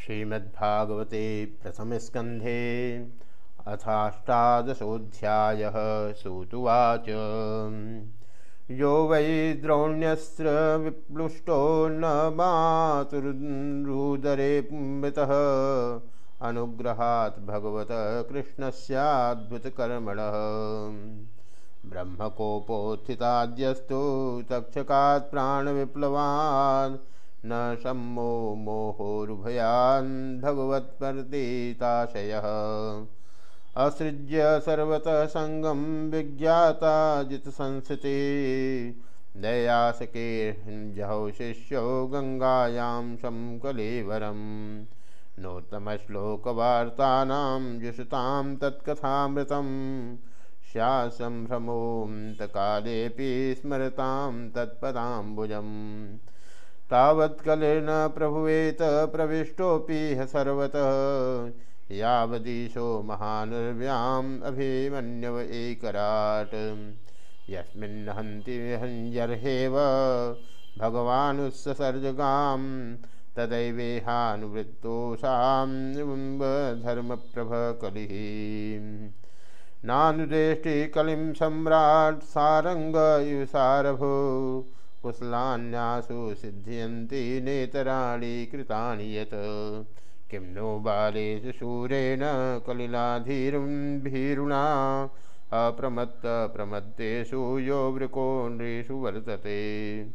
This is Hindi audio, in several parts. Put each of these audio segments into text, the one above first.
श्रीमद्भागवते प्रथमस्कन्धे अथाष्टादशोऽध्याय सूतुवाच। यो वै द्रोण्यस्त्र विप्लुष्टो न मातुरुदरे मृतः अनुग्रहात् भगवत कृष्णस्याद्भुतकर्मणः ब्रह्मकोपोत्थिताद्यस्तु तक्षकात् प्राणविप्लवान्। न सम्मो मोहोरुभयान् भगवत्प्रतीताशयः असृज्य सर्वतः सङ्गं विज्ञाता जितसंस्थिति। दयासकेर्जहौ शिष्यो गङ्गायां शङ्कलेवरम् नोत्तमश्लोकवार्तानां जुषतां तत्कथामृतं स्यासम्भ्रमोऽन्तकालेऽपि स्मरतां तत्पदाम्बुजम्। तावत्कलेन प्रभुवेत प्रविष्टोऽपि सर्वतः। यावदीशो महानुर्व्याम् अभिमन्यव एकराट्। यस्मिन् हन्ति हञ्जर्हेव भगवानुस्सर्जगां तदैवेहानुवृत्तोषां धर्मप्रभकलिः। नानुदेष्टिकलिं सम्राट् सारङ्गयुसारभू। कुशलान्यासु सिद्ध्यन्ति नेतराणि कृतानि यत्। किं नो बालेषु शूरेण कलिलाधीरुम्भीरुणा। अप्रमत्तप्रमत्तेषु यो वृकोण्ड्रेषु वर्तते।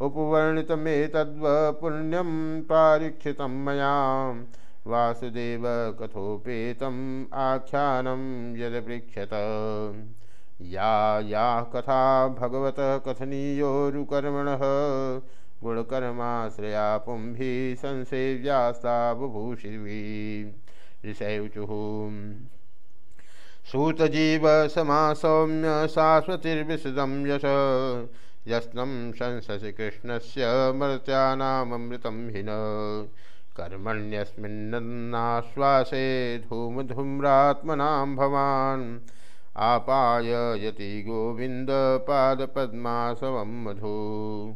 उपवर्णितमेतद्व पुण्यं पारीक्षितं मया। वासुदेव कथोपेतम् आख्यानं यदपृक्षत या या कथा भगवत कथनीयोरुकर्मणः गुणकर्माश्रया पुंभिः संसेव्यास्ता बुभूषिवी ऋषयुचुः सूतजीव समासौम्य शाश्वतिर्विशदं यश। यस्नं शंससि कृष्णस्य मर्त्यानाममृतं हिन। कर्मण्यस्मिन्नाश्वासे धूमधूम्रात्मनां भवान्। आपाययति गोविन्दपादपद्मासवं मधु।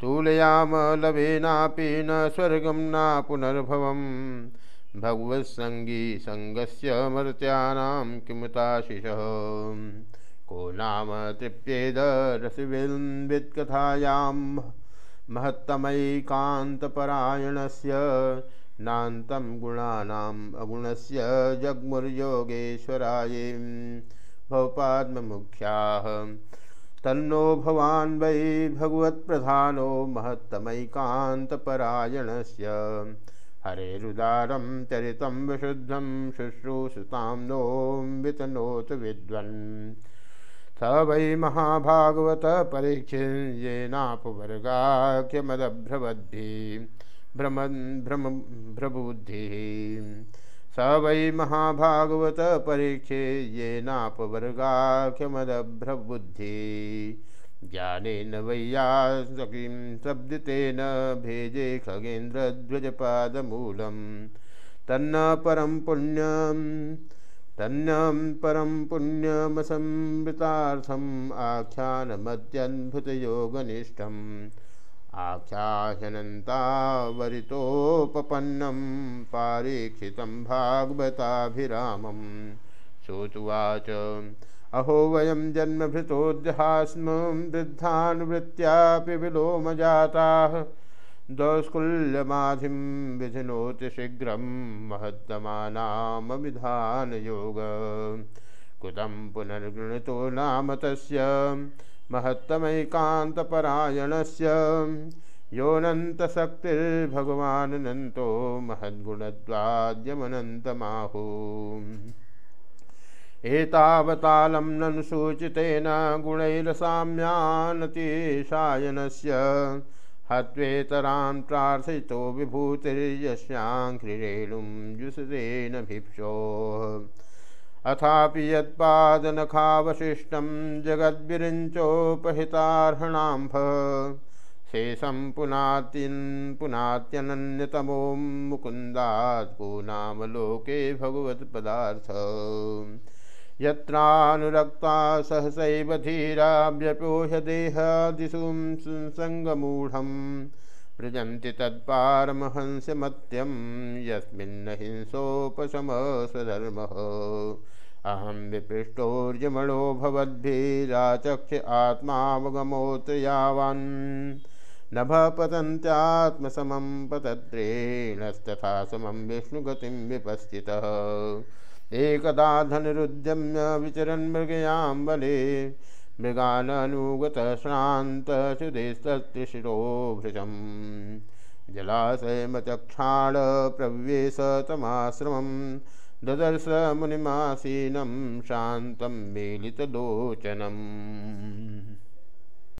तूलयामलभेनापि न स्वर्गं न पुनर्भवं। भगवत्सङ्गी सङ्गस्य मर्त्यानां किमुताशिषः। को नाम तृप्येदरसिविन्वित्कथायां महत्तमैकान्तपरायणस्य नान्तं गुणानाम् अगुणस्य जग्मुर्योगेश्वराय। भवपाद्ममुख्याः। तन्नो भवान् वै भगवत्प्रधानो महत्तमैकान्तपरायणस्य। हरेरुदारं चरितं विशुद्धं शुश्रूषतां नोऽम्बितनोत विद्वन्। स वै महाभागवत परीक्षेयेनापवर्गाख्यमदभ्रवद्भिः भ्रमन् भ्रम भ्रबुद्धिः स वै महाभागवत परीक्षे येनापवर्गाख्यमदभ्रबुद्धि ज्ञानेन वैयासकीं शब्दितेन भेजे खगेन्द्रध्वजपादमूलं तन्न परं पुण्यं, तन्नं परं पुण्यमसंवृतार्थम् आख्यानमत्यद्भुतयोगनिष्ठम्। आख्याह्यनन्तावरितोपपन्नं पारीक्षितं भागवताभिरामं श्रोतुवाच। अहो वयं जन्मभृतोद्यहास्म वृद्धानुवृत्त्यापि विलोमजाताः। दौस्कुल्यमाधिं विधिनोति शीघ्रं महत्तमानामविधानयोग कुतं पुनर्गृणितो नाम तस्य महत्तमैकान्तपरायणस्य। योऽनन्तशक्तिर्भगवानन्तो महद्गुणद्वाद्यमनन्तमाहु। एतावतालं ननु सूचितेन गुणैरसाम्यानतिशायनस्य। हत्वेतरान् प्रार्थितो विभूतिर्यस्याङ्घ्रिरेणुं जुषतेन भिप्सोः अथापि यत्पादनखावशिष्टं जगद्विरिञ्चोपहितार्हणाम्भ शेषं पुनात्यन् पुनात्यनन्यतमो लोके भगवत्पदार्थ। यत्रानुरक्ता सहसैव धीरा व्यपोह्य देहादिशुं सङ्गमूढं प्रजन्ति तत्पारमहंसमत्यं यस्मिन्न हिंसोपशम स्वधर्मः अहं विपृष्टोर्यमणो भवद्भिराचक्ष आत्मावगमोऽत्र यावान् नभ पतन्त्यात्मसमं पतद्रेणस्तथा समं विष्णुगतिं विपश्चितः। एकदा धनुरुद्यम्य विचरन् मृगयां बले मृगाननुगतः श्रान्तसुदेस्तत्शिरो भृशम् जलाशयमचक्षाण प्रवेश तमाश्रमं ददर्श मुनिमासीनं शान्तं मेलितलोचनम्।